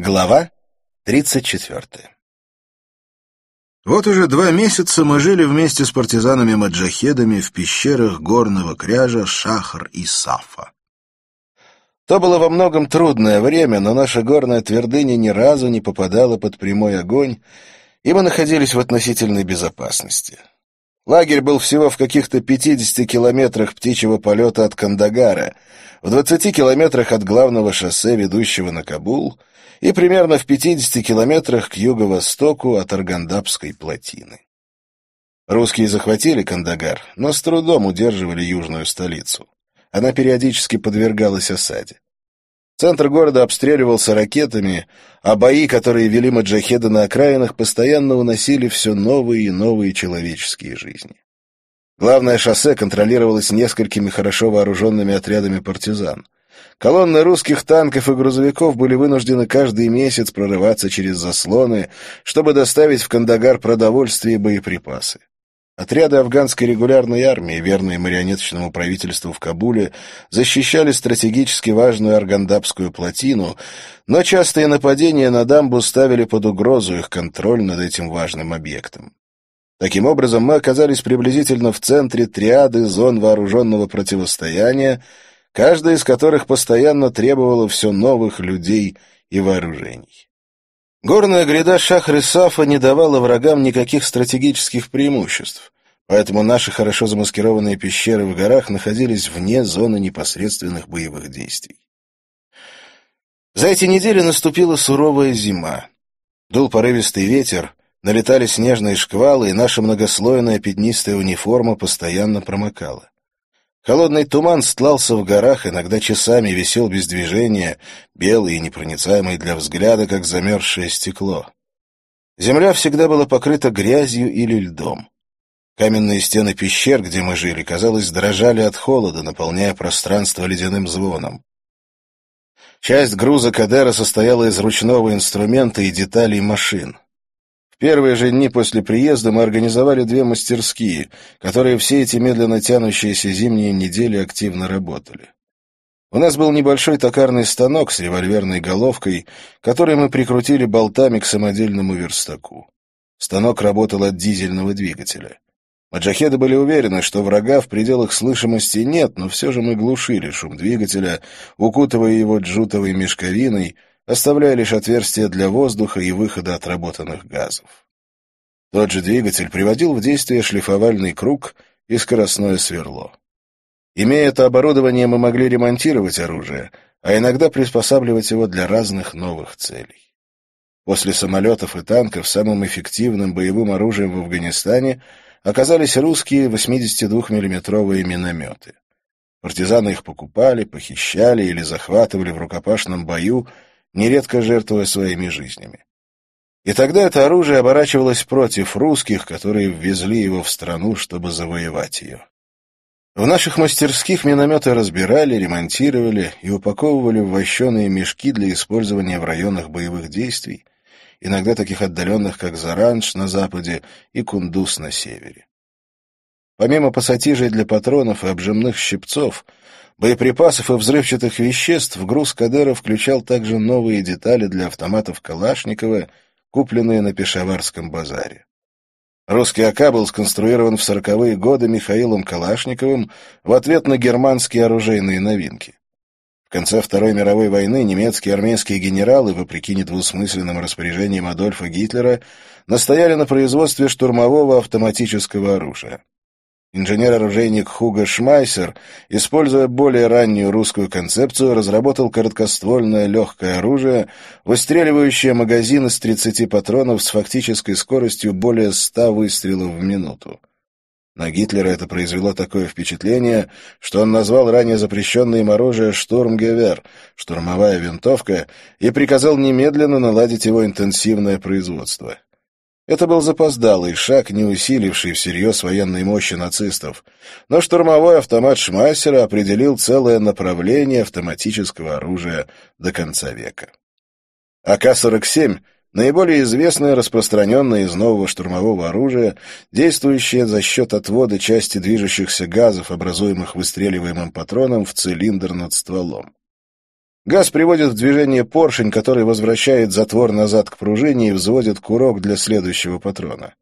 Глава 34 Вот уже два месяца мы жили вместе с партизанами-маджахедами в пещерах горного кряжа Шахар и Сафа. То было во многом трудное время, но наша горная твердыня ни разу не попадала под прямой огонь, и мы находились в относительной безопасности. Лагерь был всего в каких-то 50 километрах птичьего полета от Кандагара, в 20 километрах от главного шоссе, ведущего на Кабул, и примерно в 50 километрах к юго-востоку от Аргандапской плотины. Русские захватили Кандагар, но с трудом удерживали южную столицу. Она периодически подвергалась осаде. Центр города обстреливался ракетами, а бои, которые вели маджахеды на окраинах, постоянно уносили все новые и новые человеческие жизни. Главное шоссе контролировалось несколькими хорошо вооруженными отрядами партизан. Колонны русских танков и грузовиков были вынуждены каждый месяц прорываться через заслоны, чтобы доставить в Кандагар продовольствие и боеприпасы. Отряды афганской регулярной армии, верные марионеточному правительству в Кабуле, защищали стратегически важную Аргандапскую плотину, но частые нападения на дамбу ставили под угрозу их контроль над этим важным объектом. Таким образом, мы оказались приблизительно в центре триады зон вооруженного противостояния, каждая из которых постоянно требовала все новых людей и вооружений. Горная гряда Шахрисафа не давала врагам никаких стратегических преимуществ, поэтому наши хорошо замаскированные пещеры в горах находились вне зоны непосредственных боевых действий. За эти недели наступила суровая зима. Дул порывистый ветер, налетали снежные шквалы, и наша многослойная пятнистая униформа постоянно промокала. Холодный туман стлался в горах, иногда часами висел без движения, белый и непроницаемый для взгляда, как замерзшее стекло. Земля всегда была покрыта грязью или льдом. Каменные стены пещер, где мы жили, казалось, дрожали от холода, наполняя пространство ледяным звоном. Часть груза Кадера состояла из ручного инструмента и деталей машин первые же дни после приезда мы организовали две мастерские, которые все эти медленно тянущиеся зимние недели активно работали. У нас был небольшой токарный станок с револьверной головкой, который мы прикрутили болтами к самодельному верстаку. Станок работал от дизельного двигателя. Маджахеды были уверены, что врага в пределах слышимости нет, но все же мы глушили шум двигателя, укутывая его джутовой мешковиной, оставляя лишь отверстия для воздуха и выхода отработанных газов. Тот же двигатель приводил в действие шлифовальный круг и скоростное сверло. Имея это оборудование, мы могли ремонтировать оружие, а иногда приспосабливать его для разных новых целей. После самолетов и танков самым эффективным боевым оружием в Афганистане оказались русские 82-миллиметровые минометы. Партизаны их покупали, похищали или захватывали в рукопашном бою, нередко жертвуя своими жизнями. И тогда это оружие оборачивалось против русских, которые ввезли его в страну, чтобы завоевать ее. В наших мастерских минометы разбирали, ремонтировали и упаковывали в вощеные мешки для использования в районах боевых действий, иногда таких отдаленных, как Заранж на западе и Кундус на севере. Помимо пассатижей для патронов и обжимных щипцов, боеприпасов и взрывчатых веществ, груз Кадера включал также новые детали для автоматов Калашникова, купленные на Пешаварском базаре. Русский АК был сконструирован в сороковые годы Михаилом Калашниковым в ответ на германские оружейные новинки. В конце Второй мировой войны немецкие армейские генералы, вопреки недвусмысленным распоряжениям Адольфа Гитлера, настояли на производстве штурмового автоматического оружия. Инженер-оружейник Хуго Шмайсер, используя более раннюю русскую концепцию, разработал короткоствольное легкое оружие, выстреливающее магазин из 30 патронов с фактической скоростью более 100 выстрелов в минуту. На Гитлера это произвело такое впечатление, что он назвал ранее запрещенное им оружие «Штурмгевер» — штурмовая винтовка, и приказал немедленно наладить его интенсивное производство. Это был запоздалый шаг, не усиливший всерьез военной мощи нацистов, но штурмовой автомат Шмайсера определил целое направление автоматического оружия до конца века. АК-47 — наиболее известное распространенное из нового штурмового оружия, действующее за счет отвода части движущихся газов, образуемых выстреливаемым патроном, в цилиндр над стволом. Газ приводит в движение поршень, который возвращает затвор назад к пружине и взводит курок для следующего патрона.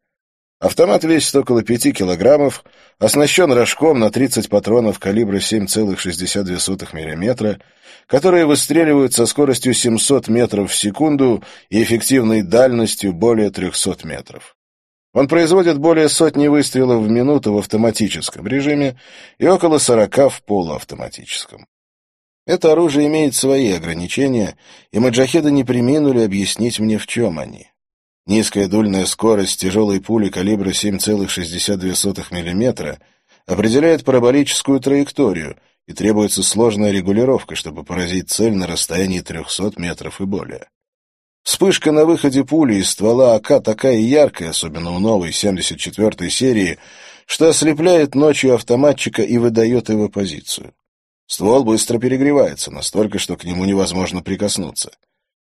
Автомат весит около 5 килограммов, оснащен рожком на 30 патронов калибра 7,62 мм, которые выстреливают со скоростью 700 метров в секунду и эффективной дальностью более 300 метров. Он производит более сотни выстрелов в минуту в автоматическом режиме и около 40 в полуавтоматическом. Это оружие имеет свои ограничения, и маджахеды не приминули объяснить мне, в чем они. Низкая дульная скорость тяжелой пули калибра 7,62 мм определяет параболическую траекторию, и требуется сложная регулировка, чтобы поразить цель на расстоянии 300 метров и более. Вспышка на выходе пули из ствола АК такая яркая, особенно у новой 74-й серии, что ослепляет ночью автоматчика и выдает его позицию. Ствол быстро перегревается, настолько, что к нему невозможно прикоснуться.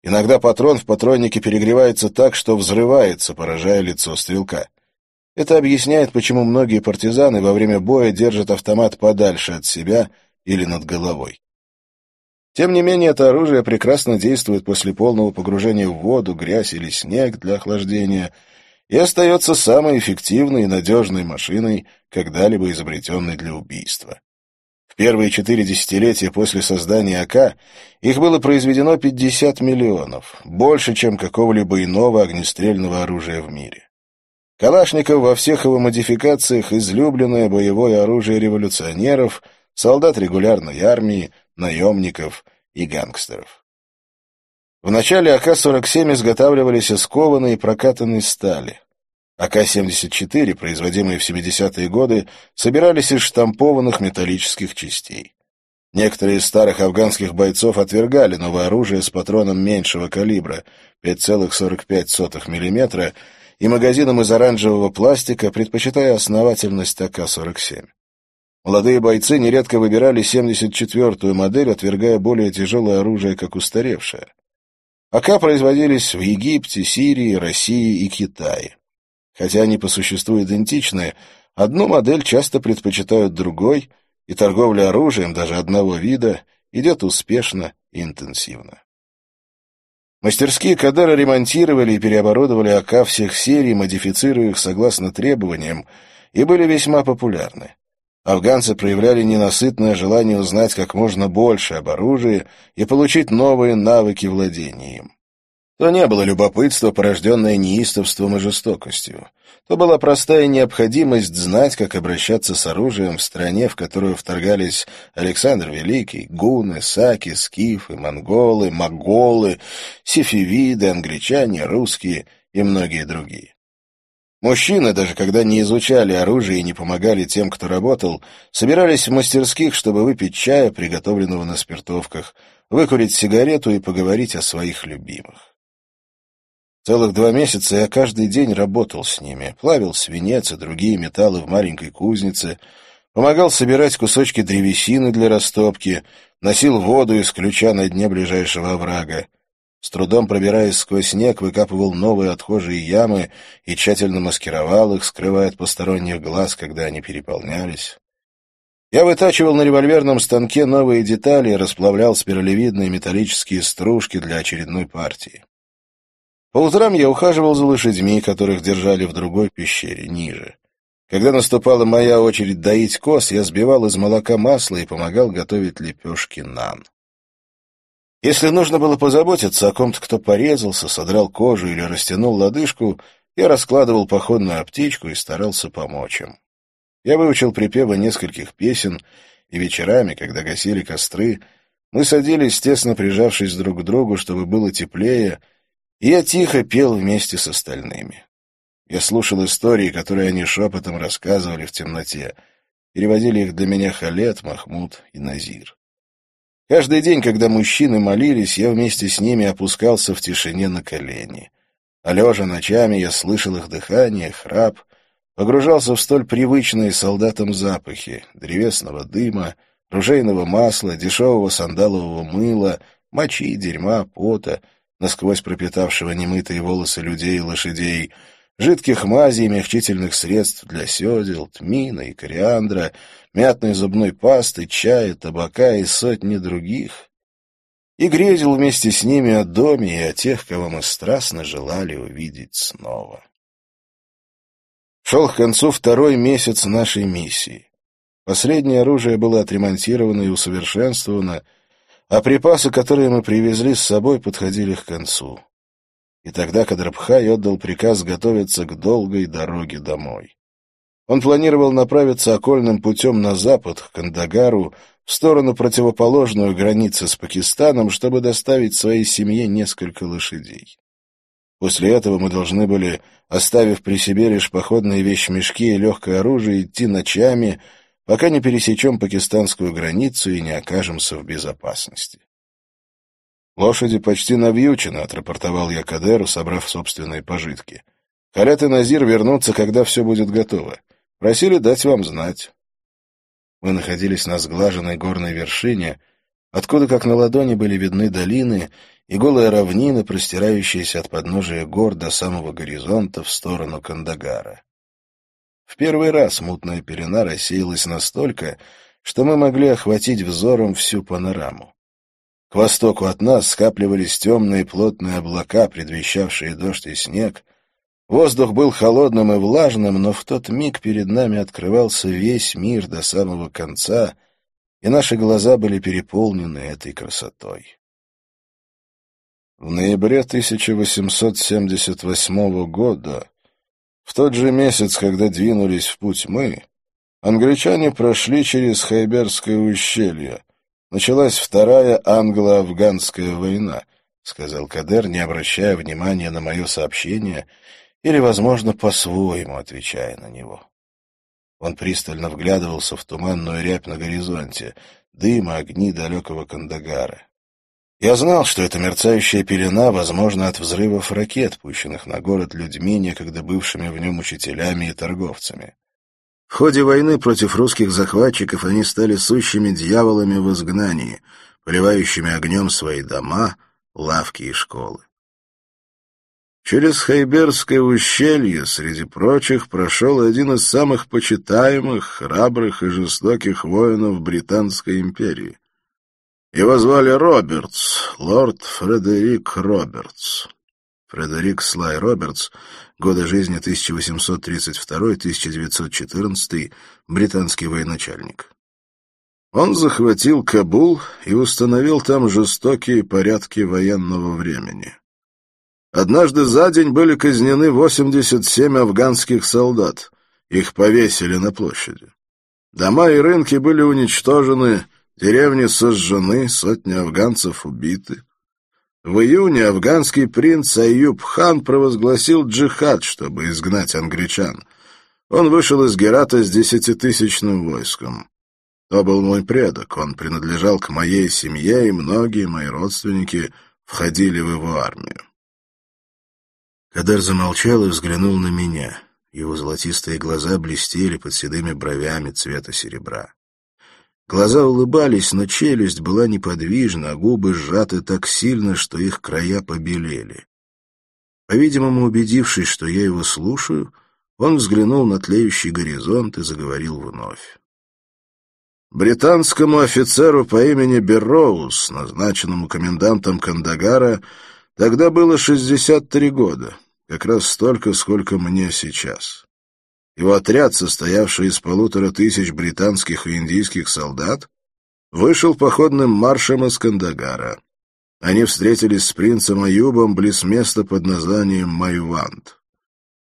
Иногда патрон в патроннике перегревается так, что взрывается, поражая лицо стрелка. Это объясняет, почему многие партизаны во время боя держат автомат подальше от себя или над головой. Тем не менее, это оружие прекрасно действует после полного погружения в воду, грязь или снег для охлаждения и остается самой эффективной и надежной машиной, когда-либо изобретенной для убийства первые четыре десятилетия после создания АК их было произведено 50 миллионов, больше, чем какого-либо иного огнестрельного оружия в мире. Калашников во всех его модификациях излюбленное боевое оружие революционеров, солдат регулярной армии, наемников и гангстеров. В начале АК-47 изготавливались из кованой и прокатанной стали. АК-74, производимые в 70-е годы, собирались из штампованных металлических частей. Некоторые из старых афганских бойцов отвергали новое оружие с патроном меньшего калибра 5,45 мм и магазином из оранжевого пластика, предпочитая основательность АК-47. Молодые бойцы нередко выбирали 74-ю модель, отвергая более тяжелое оружие, как устаревшее. АК производились в Египте, Сирии, России и Китае. Хотя они по существу идентичны, одну модель часто предпочитают другой, и торговля оружием даже одного вида идет успешно и интенсивно. Мастерские Кадара ремонтировали и переоборудовали АК всех серий, модифицируя их согласно требованиям, и были весьма популярны. Афганцы проявляли ненасытное желание узнать как можно больше об оружии и получить новые навыки владения им. То не было любопытство, порожденное неистовством и жестокостью. То была простая необходимость знать, как обращаться с оружием в стране, в которую вторгались Александр Великий, гуны, саки, скифы, монголы, моголы, сифивиды, англичане, русские и многие другие. Мужчины, даже когда не изучали оружие и не помогали тем, кто работал, собирались в мастерских, чтобы выпить чая, приготовленного на спиртовках, выкурить сигарету и поговорить о своих любимых. Целых два месяца я каждый день работал с ними, плавил свинец и другие металлы в маленькой кузнице, помогал собирать кусочки древесины для растопки, носил воду из ключа на дне ближайшего оврага. С трудом пробираясь сквозь снег, выкапывал новые отхожие ямы и тщательно маскировал их, скрывая от посторонних глаз, когда они переполнялись. Я вытачивал на револьверном станке новые детали и расплавлял спиралевидные металлические стружки для очередной партии. По утрам я ухаживал за лошадьми, которых держали в другой пещере, ниже. Когда наступала моя очередь доить коз, я сбивал из молока масло и помогал готовить лепешки нан. Если нужно было позаботиться о ком-то, кто порезался, содрал кожу или растянул лодыжку, я раскладывал походную аптечку и старался помочь им. Я выучил припевы нескольких песен, и вечерами, когда гасили костры, мы садились, тесно прижавшись друг к другу, чтобы было теплее, я тихо пел вместе с остальными. Я слушал истории, которые они шепотом рассказывали в темноте. Переводили их для меня Халет, Махмуд и Назир. Каждый день, когда мужчины молились, я вместе с ними опускался в тишине на колени. А лежа ночами я слышал их дыхание, храп, погружался в столь привычные солдатам запахи древесного дыма, ружейного масла, дешевого сандалового мыла, мочи, дерьма, пота — насквозь пропитавшего немытые волосы людей и лошадей, жидких мазей и мягчительных средств для седел, тмина и кориандра, мятной зубной пасты, чая, табака и сотни других. и грезил вместе с ними о доме и о тех, кого мы страстно желали увидеть снова. Шел к концу второй месяц нашей миссии. Последнее оружие было отремонтировано и усовершенствовано, а припасы, которые мы привезли с собой, подходили к концу. И тогда Кадрабхай отдал приказ готовиться к долгой дороге домой. Он планировал направиться окольным путем на запад, к Кандагару, в сторону противоположную границы с Пакистаном, чтобы доставить своей семье несколько лошадей. После этого мы должны были, оставив при себе лишь походные вещмешки и легкое оружие, идти ночами, пока не пересечем пакистанскую границу и не окажемся в безопасности. «Лошади почти навьючены», — отрапортовал я Кадеру, собрав собственные пожитки. «Халят и Назир вернутся, когда все будет готово. Просили дать вам знать». Мы находились на сглаженной горной вершине, откуда, как на ладони, были видны долины и голая равнина, простирающаяся от подножия гор до самого горизонта в сторону Кандагара. В первый раз мутная пелена рассеялась настолько, что мы могли охватить взором всю панораму. К востоку от нас скапливались темные плотные облака, предвещавшие дождь и снег, Воздух был холодным и влажным, но в тот миг перед нами открывался весь мир до самого конца, и наши глаза были переполнены этой красотой. В ноябре 1878 года, в тот же месяц, когда двинулись в путь мы, англичане прошли через Хайберское ущелье. Началась Вторая англо-афганская война, — сказал Кадер, не обращая внимания на мое сообщение — или, возможно, по-своему отвечая на него. Он пристально вглядывался в туманную рябь на горизонте, дым и огни далекого Кандагара. Я знал, что эта мерцающая пелена, возможно, от взрывов ракет, пущенных на город людьми, некогда бывшими в нем учителями и торговцами. В ходе войны против русских захватчиков они стали сущими дьяволами в изгнании, поливающими огнем свои дома, лавки и школы. Через Хайберское ущелье, среди прочих, прошел один из самых почитаемых, храбрых и жестоких воинов Британской империи. Его звали Робертс, лорд Фредерик Робертс. Фредерик Слай Робертс, годы жизни 1832-1914, британский военачальник. Он захватил Кабул и установил там жестокие порядки военного времени. Однажды за день были казнены 87 афганских солдат. Их повесили на площади. Дома и рынки были уничтожены, деревни сожжены, сотни афганцев убиты. В июне афганский принц Аюб хан провозгласил джихад, чтобы изгнать англичан. Он вышел из Герата с десятитысячным войском. То был мой предок, он принадлежал к моей семье, и многие мои родственники входили в его армию. Кадар замолчал и взглянул на меня. Его золотистые глаза блестели под седыми бровями цвета серебра. Глаза улыбались, но челюсть была неподвижна, а губы сжаты так сильно, что их края побелели. По-видимому, убедившись, что я его слушаю, он взглянул на тлеющий горизонт и заговорил вновь. Британскому офицеру по имени Берроуз, назначенному комендантом Кандагара, Тогда было 63 года, как раз столько, сколько мне сейчас. Его отряд, состоявший из полутора тысяч британских и индийских солдат, вышел походным маршем из Кандагара. Они встретились с принцем Аюбом близ места под названием Майвант.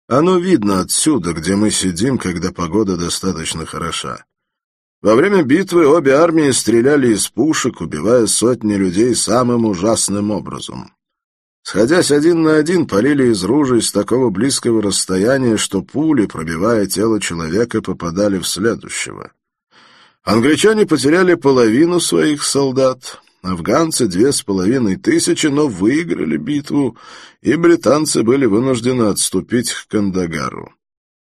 Оно видно отсюда, где мы сидим, когда погода достаточно хороша. Во время битвы обе армии стреляли из пушек, убивая сотни людей самым ужасным образом. Сходясь один на один, полили из ружей с такого близкого расстояния, что пули, пробивая тело человека, попадали в следующего. Англичане потеряли половину своих солдат, афганцы — две с половиной тысячи, но выиграли битву, и британцы были вынуждены отступить к Кандагару.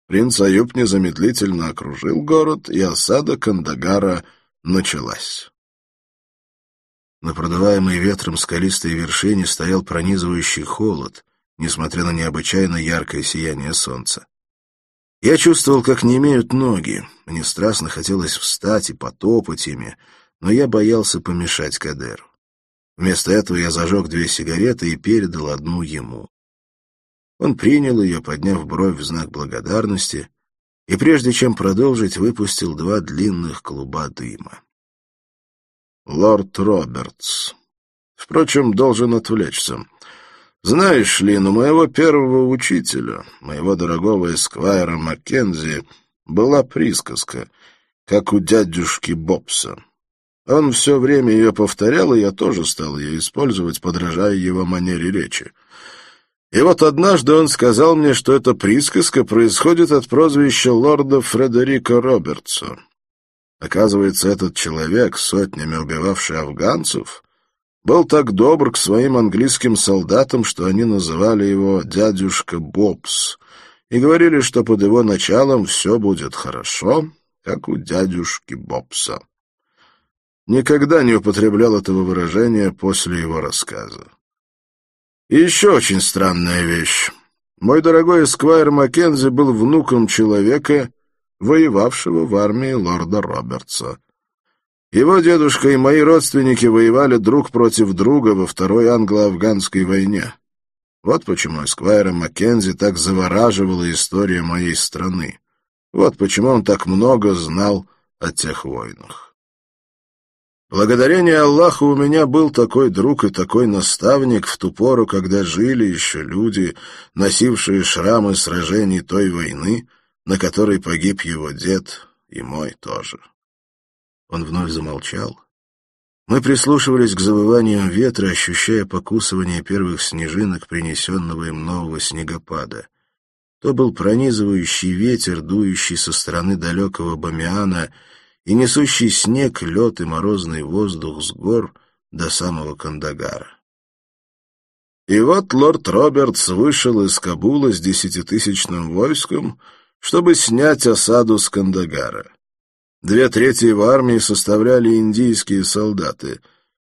Принц Аюб незамедлительно окружил город, и осада Кандагара началась. На продуваемой ветром скалистой вершине стоял пронизывающий холод, несмотря на необычайно яркое сияние солнца. Я чувствовал, как не имеют ноги. Мне страстно хотелось встать и потопать ими, но я боялся помешать Кадеру. Вместо этого я зажег две сигареты и передал одну ему. Он принял ее, подняв бровь в знак благодарности, и прежде чем продолжить, выпустил два длинных клуба дыма. «Лорд Робертс. Впрочем, должен отвлечься. Знаешь ли, на моего первого учителя, моего дорогого эсквайра Маккензи, была присказка, как у дядюшки Бобса. Он все время ее повторял, и я тоже стал ее использовать, подражая его манере речи. И вот однажды он сказал мне, что эта присказка происходит от прозвища лорда Фредерика Робертса. Оказывается, этот человек, сотнями убивавший афганцев, был так добр к своим английским солдатам, что они называли его «дядюшка Бобс» и говорили, что под его началом все будет хорошо, как у дядюшки Бобса. Никогда не употреблял этого выражения после его рассказа. И еще очень странная вещь. Мой дорогой эсквайр Маккензи был внуком человека, воевавшего в армии лорда Робертса. Его дедушка и мои родственники воевали друг против друга во Второй англо-афганской войне. Вот почему эсквайра Маккензи так завораживала история моей страны. Вот почему он так много знал о тех войнах. Благодарение Аллаху у меня был такой друг и такой наставник в ту пору, когда жили еще люди, носившие шрамы сражений той войны, на которой погиб его дед и мой тоже. Он вновь замолчал. Мы прислушивались к завываниям ветра, ощущая покусывание первых снежинок, принесенного им нового снегопада. То был пронизывающий ветер, дующий со стороны далекого Бамиана — и несущий снег, лед и морозный воздух с гор до самого Кандагара. И вот лорд Робертс вышел из Кабула с десятитысячным войском, чтобы снять осаду с Кандагара. Две трети его армии составляли индийские солдаты.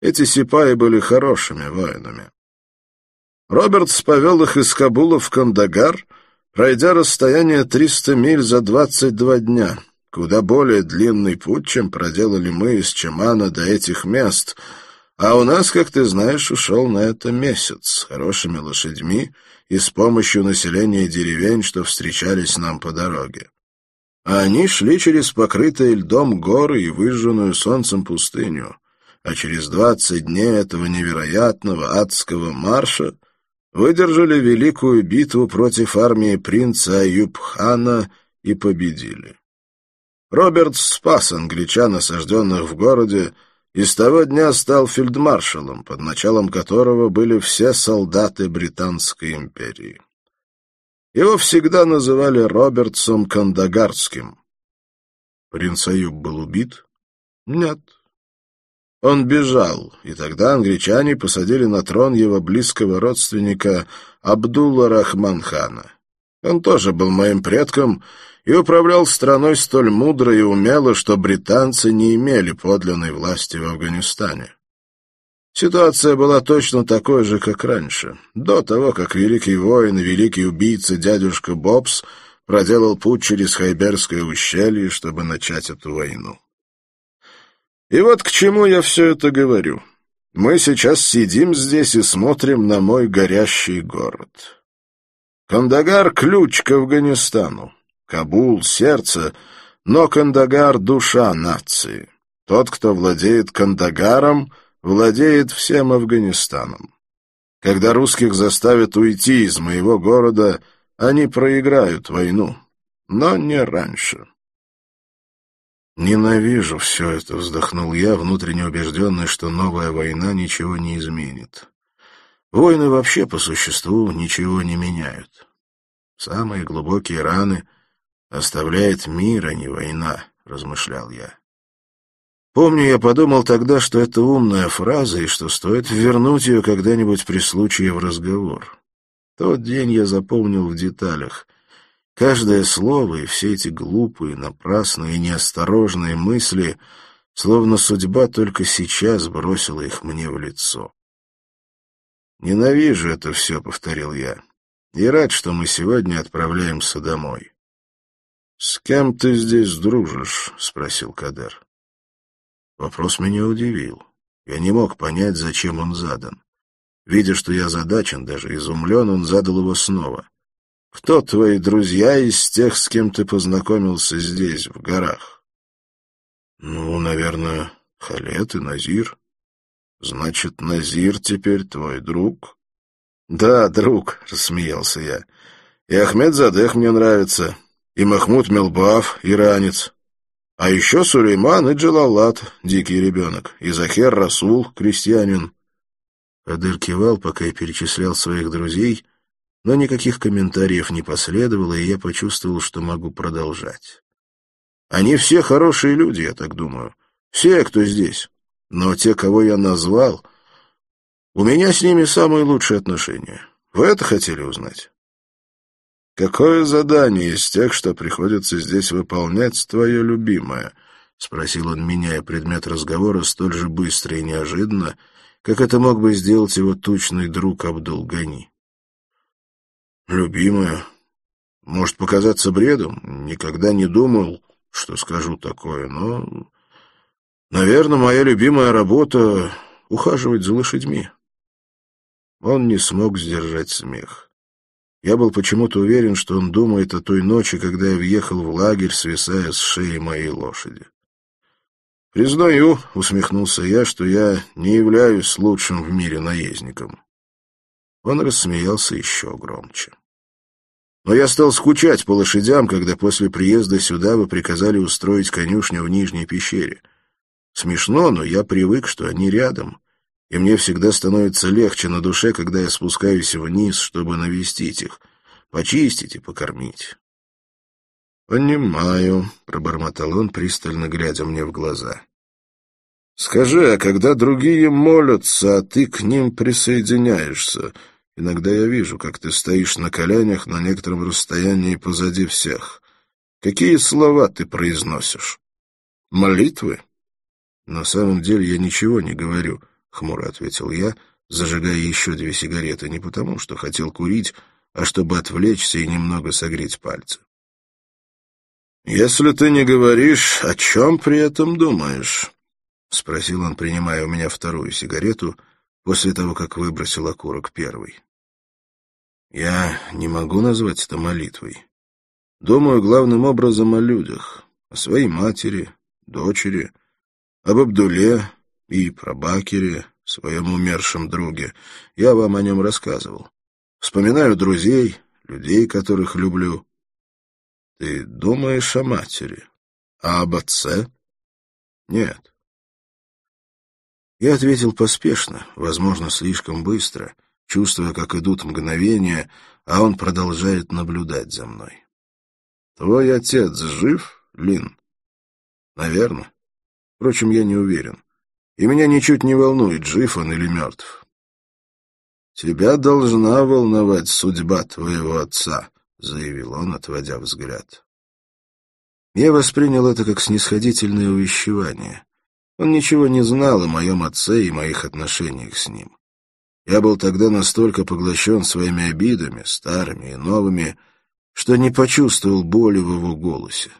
Эти сипаи были хорошими воинами. Робертс повел их из Кабула в Кандагар, пройдя расстояние 300 миль за 22 дня — Куда более длинный путь, чем проделали мы из Чамана до этих мест, а у нас, как ты знаешь, ушел на это месяц с хорошими лошадьми и с помощью населения деревень, что встречались нам по дороге. А они шли через покрытые льдом горы и выжженную солнцем пустыню, а через двадцать дней этого невероятного адского марша выдержали великую битву против армии принца Аюб-хана и победили. Роберт спас англичан, осажденных в городе, и с того дня стал фельдмаршалом, под началом которого были все солдаты Британской империи. Его всегда называли Робертсом Кандагарским. Принц Аюб был убит? Нет. Он бежал, и тогда англичане посадили на трон его близкого родственника Абдулла Рахманхана. Он тоже был моим предком и управлял страной столь мудро и умело, что британцы не имели подлинной власти в Афганистане. Ситуация была точно такой же, как раньше, до того, как великий воин и великий убийца дядюшка Бобс проделал путь через Хайберское ущелье, чтобы начать эту войну. И вот к чему я все это говорю. Мы сейчас сидим здесь и смотрим на мой горящий город. Кандагар — ключ к Афганистану. Кабул — сердце, но Кандагар — душа нации. Тот, кто владеет Кандагаром, владеет всем Афганистаном. Когда русских заставят уйти из моего города, они проиграют войну, но не раньше. «Ненавижу все это», — вздохнул я, внутренне убежденный, что новая война ничего не изменит. Войны вообще по существу ничего не меняют. Самые глубокие раны — оставляет мир, а не война, — размышлял я. Помню, я подумал тогда, что это умная фраза и что стоит вернуть ее когда-нибудь при случае в разговор. Тот день я запомнил в деталях. Каждое слово и все эти глупые, напрасные неосторожные мысли, словно судьба только сейчас бросила их мне в лицо. «Ненавижу это все», — повторил я, — «и рад, что мы сегодня отправляемся домой». «С кем ты здесь дружишь?» — спросил Кадер. Вопрос меня удивил. Я не мог понять, зачем он задан. Видя, что я задачен, даже изумлен, он задал его снова. «Кто твои друзья из тех, с кем ты познакомился здесь, в горах?» «Ну, наверное, Халет и Назир». «Значит, Назир теперь твой друг?» «Да, друг», — рассмеялся я. «И Ахмед Задех мне нравится, и Махмуд Мелбав, иранец. А еще Сулейман и Джалалат, дикий ребенок, и Захер Расул, крестьянин». Адыр кивал, пока я перечислял своих друзей, но никаких комментариев не последовало, и я почувствовал, что могу продолжать. Они все хорошие люди, я так думаю. Все, кто здесь. Но те, кого я назвал, у меня с ними самые лучшие отношения. Вы это хотели узнать? Какое задание из тех, что приходится здесь выполнять, твое любимое? — спросил он, меняя предмет разговора столь же быстро и неожиданно, как это мог бы сделать его тучный друг Абдул-Гани. «Любимая. Может показаться бредом. Никогда не думал, что скажу такое, но... Наверное, моя любимая работа — ухаживать за лошадьми». Он не смог сдержать смех. Я был почему-то уверен, что он думает о той ночи, когда я въехал в лагерь, свисая с шеи моей лошади. «Признаю», — усмехнулся я, — «что я не являюсь лучшим в мире наездником». Он рассмеялся еще громче. «Но я стал скучать по лошадям, когда после приезда сюда вы приказали устроить конюшню в Нижней пещере. Смешно, но я привык, что они рядом, и мне всегда становится легче на душе, когда я спускаюсь вниз, чтобы навестить их, почистить и покормить. «Понимаю», — пробормотал он, пристально глядя мне в глаза. «Скажи, а когда другие молятся, а ты к ним присоединяешься, иногда я вижу, как ты стоишь на коленях на некотором расстоянии позади всех. Какие слова ты произносишь? Молитвы?» «На самом деле я ничего не говорю», — хмуро ответил я, зажигая еще две сигареты, не потому что хотел курить, а чтобы отвлечься и немного согреть пальцы. «Если ты не говоришь, о чем при этом думаешь?» — спросил он, принимая у меня вторую сигарету после того, как выбросил окурок первый. «Я не могу назвать это молитвой. Думаю главным образом о людях, о своей матери, дочери, об Абдуле и Прабакере, своем умершем друге. Я вам о нем рассказывал. Вспоминаю друзей, людей, которых люблю, ты думаешь о матери, а об отце? Нет. Я ответил поспешно, возможно, слишком быстро, чувствуя, как идут мгновения, а он продолжает наблюдать за мной. Твой отец жив, Лин? Наверное. Впрочем, я не уверен. И меня ничуть не волнует, жив он или мертв. Тебя должна волновать судьба твоего отца, — заявил он, отводя взгляд. Я воспринял это как снисходительное увещевание. Он ничего не знал о моем отце и моих отношениях с ним. Я был тогда настолько поглощен своими обидами, старыми и новыми, что не почувствовал боли в его голосе.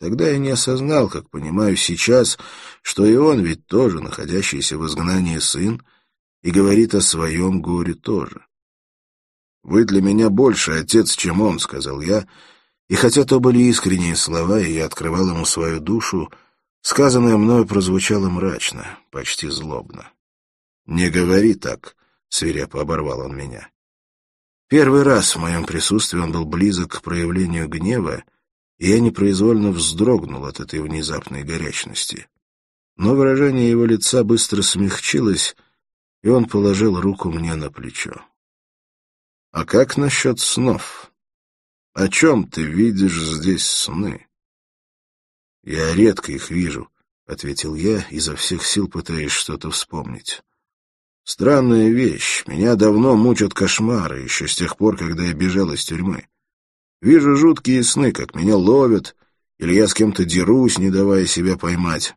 Тогда я не осознал, как понимаю сейчас, что и он ведь тоже находящийся в изгнании сын и говорит о своем горе тоже. «Вы для меня больше отец, чем он», — сказал я, и хотя то были искренние слова, и я открывал ему свою душу, сказанное мною прозвучало мрачно, почти злобно. «Не говори так», — свирепо оборвал он меня. Первый раз в моем присутствии он был близок к проявлению гнева, и я непроизвольно вздрогнул от этой внезапной горячности. Но выражение его лица быстро смягчилось, и он положил руку мне на плечо. А как насчет снов? О чем ты видишь здесь сны? Я редко их вижу, — ответил я, изо всех сил пытаясь что-то вспомнить. Странная вещь. Меня давно мучат кошмары, еще с тех пор, когда я бежал из тюрьмы. Вижу жуткие сны, как меня ловят, или я с кем-то дерусь, не давая себя поймать.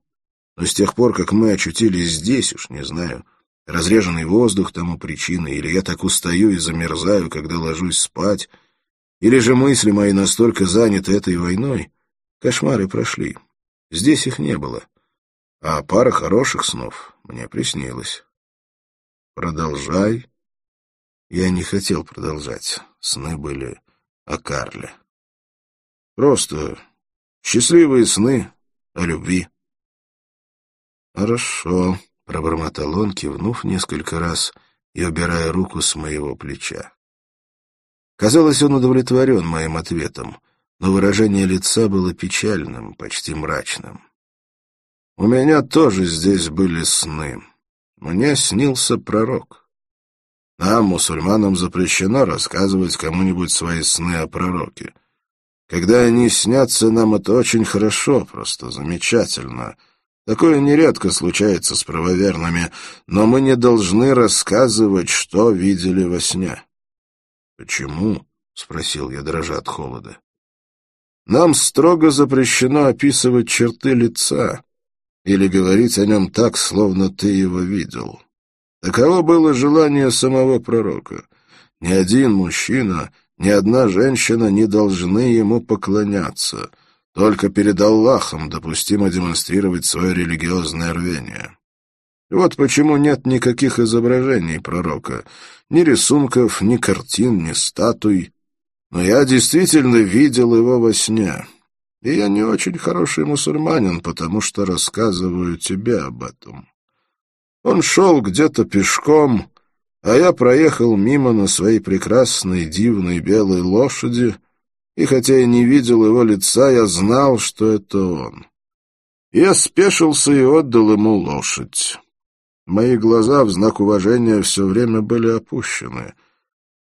Но с тех пор, как мы очутились здесь, уж не знаю, Разреженный воздух тому причина, или я так устаю и замерзаю, когда ложусь спать, или же мысли мои настолько заняты этой войной. Кошмары прошли. Здесь их не было. А пара хороших снов Мне приснилось. Продолжай. Я не хотел продолжать. Сны были о Карле. Просто счастливые сны о любви. Хорошо, пробормотал он, кивнув несколько раз и убирая руку с моего плеча. Казалось, он удовлетворен моим ответом, но выражение лица было печальным, почти мрачным. У меня тоже здесь были сны. Мне снился пророк. Нам, мусульманам, запрещено рассказывать кому-нибудь свои сны о пророке. Когда они снятся, нам это очень хорошо, просто замечательно. Такое нередко случается с правоверными, но мы не должны рассказывать, что видели во сне. «Почему?» — спросил я, дрожа от холода. «Нам строго запрещено описывать черты лица или говорить о нем так, словно ты его видел. Таково было желание самого пророка. Ни один мужчина, ни одна женщина не должны ему поклоняться. Только перед Аллахом допустимо демонстрировать свое религиозное рвение. Вот почему нет никаких изображений пророка, ни рисунков, ни картин, ни статуй. Но я действительно видел его во сне. И я не очень хороший мусульманин, потому что рассказываю тебе об этом. Он шел где-то пешком, а я проехал мимо на своей прекрасной дивной белой лошади, и хотя я не видел его лица, я знал, что это он. Я спешился и отдал ему лошадь. Мои глаза в знак уважения все время были опущены.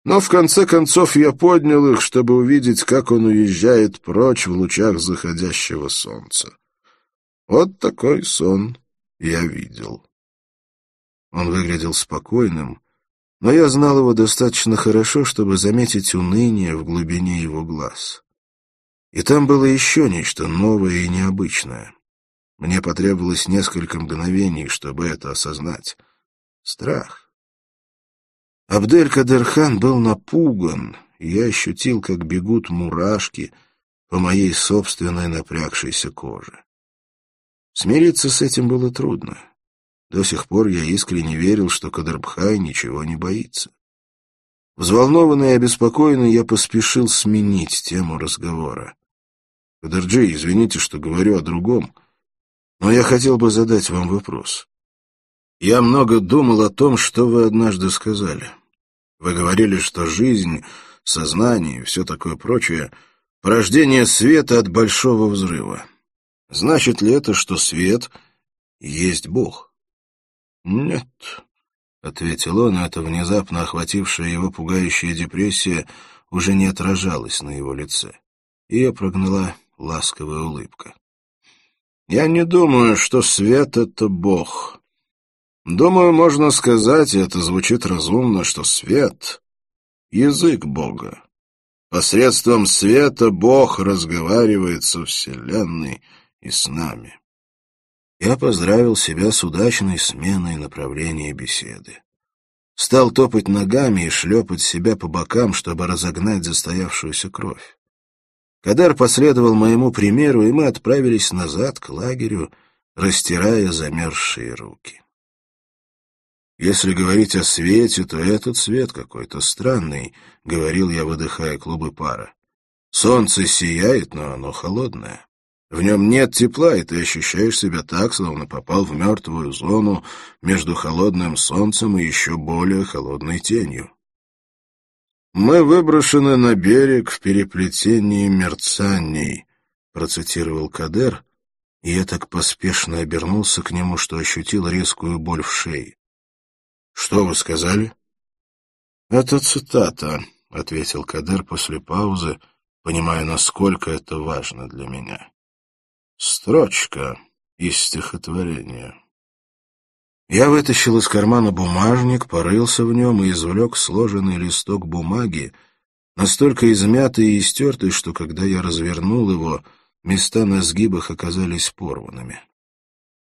Но в конце концов я поднял их, чтобы увидеть, как он уезжает прочь в лучах заходящего солнца. Вот такой сон я видел. Он выглядел спокойным, но я знал его достаточно хорошо, чтобы заметить уныние в глубине его глаз. И там было еще нечто новое и необычное. Мне потребовалось несколько мгновений, чтобы это осознать. Страх. Абдель-Кадырхан был напуган, и я ощутил, как бегут мурашки по моей собственной напрягшейся коже. Смириться с этим было трудно. До сих пор я искренне верил, что Кадрбхай ничего не боится. Взволнованный и обеспокоенный, я поспешил сменить тему разговора. «Кадарджи, извините, что говорю о другом, но я хотел бы задать вам вопрос. Я много думал о том, что вы однажды сказали. Вы говорили, что жизнь, сознание и все такое прочее — порождение света от большого взрыва. Значит ли это, что свет есть Бог?» «Нет», — ответил он, и эта внезапно охватившая его пугающая депрессия уже не отражалась на его лице. Ее прогнала ласковая улыбка. «Я не думаю, что свет — это Бог. Думаю, можно сказать, и это звучит разумно, что свет — язык Бога. Посредством света Бог разговаривает со Вселенной и с нами. Я поздравил себя с удачной сменой направления беседы. Стал топать ногами и шлепать себя по бокам, чтобы разогнать застоявшуюся кровь. Кадар последовал моему примеру, и мы отправились назад к лагерю, растирая замерзшие руки. «Если говорить о свете, то этот свет какой-то странный», — говорил я, выдыхая клубы пара. «Солнце сияет, но оно холодное. В нем нет тепла, и ты ощущаешь себя так, словно попал в мертвую зону между холодным солнцем и еще более холодной тенью. «Мы выброшены на берег в переплетении мерцаний», — процитировал Кадер, и я так поспешно обернулся к нему, что ощутил резкую боль в шее. «Что вы сказали?» «Это цитата», — ответил Кадер после паузы, понимая, насколько это важно для меня. Строчка из стихотворения. Я вытащил из кармана бумажник, порылся в нем и извлек сложенный листок бумаги, настолько измятый и истертый, что когда я развернул его, места на сгибах оказались порванными.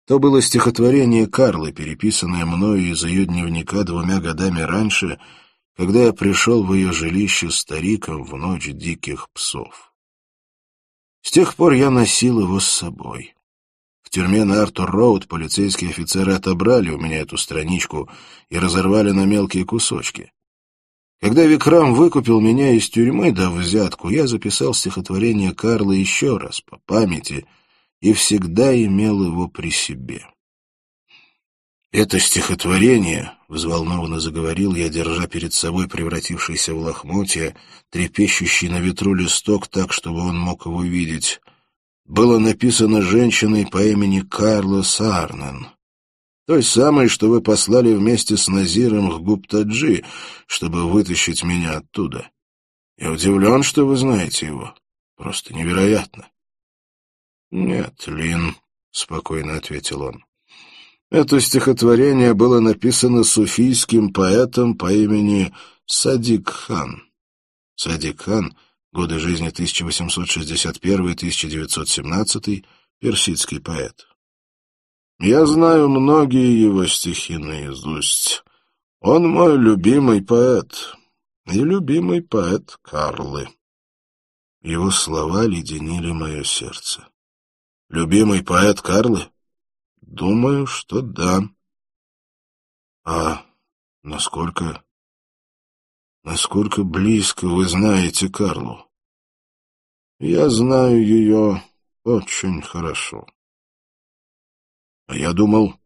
То было стихотворение Карлы, переписанное мною из ее дневника двумя годами раньше, когда я пришел в ее жилище стариком в ночь диких псов. С тех пор я носил его с собой. В тюрьме на Артур-Роуд полицейские офицеры отобрали у меня эту страничку и разорвали на мелкие кусочки. Когда Викрам выкупил меня из тюрьмы, дав взятку, я записал стихотворение Карла еще раз, по памяти, и всегда имел его при себе. «Это стихотворение», — взволнованно заговорил я, держа перед собой превратившийся в лохмотья, трепещущий на ветру листок так, чтобы он мог его видеть, было написано женщиной по имени Карла Сарнен, той самой, что вы послали вместе с Назиром к Гуптаджи, чтобы вытащить меня оттуда. Я удивлен, что вы знаете его. Просто невероятно. — Нет, Лин, — спокойно ответил он. Это стихотворение было написано суфийским поэтом по имени Садик Хан. Садик Хан, годы жизни 1861-1917, персидский поэт. Я знаю многие его стихи наизусть. Он мой любимый поэт и любимый поэт Карлы. Его слова леденили мое сердце. Любимый поэт Карлы? Думаю, что да. А насколько... Насколько близко вы знаете Карлу? Я знаю ее очень хорошо. А я думал...